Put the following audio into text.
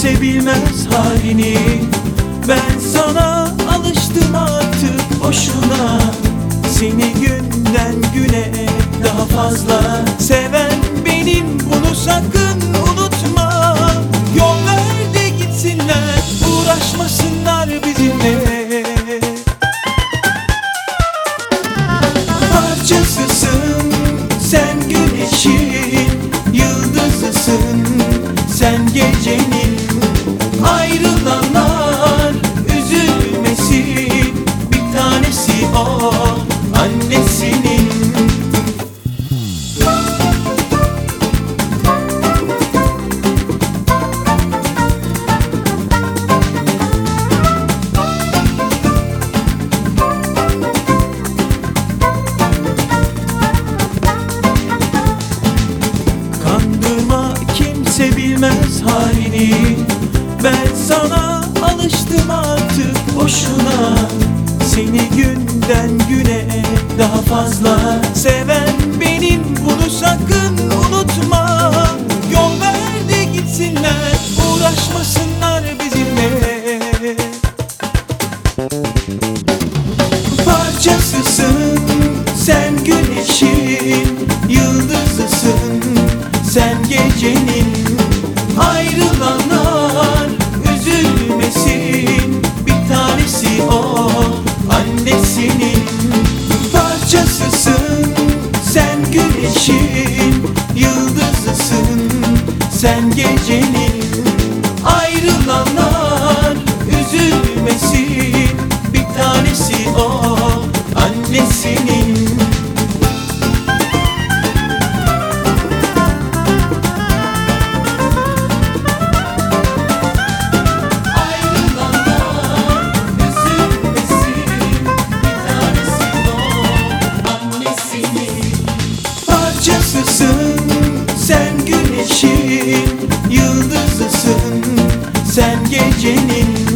kimse bilmez halini. Ben sana alıştım artık boşuna. Seni günden güne daha fazla. Seven benim bunu sakın bilmez halini Ben sana alıştım artık boşuna. Seni günden güne daha fazla Seven benim. Bunu sakın unutma. Yol ver de gitsinler uğraşmasınlar bizimle. Parçasısın Sen güneşin yıldızısın Sen gecenin ayrılanlar üzülmesin Bir tanesi o annesinin parçasısın Sen güneşin yıldızısın Sen gecenin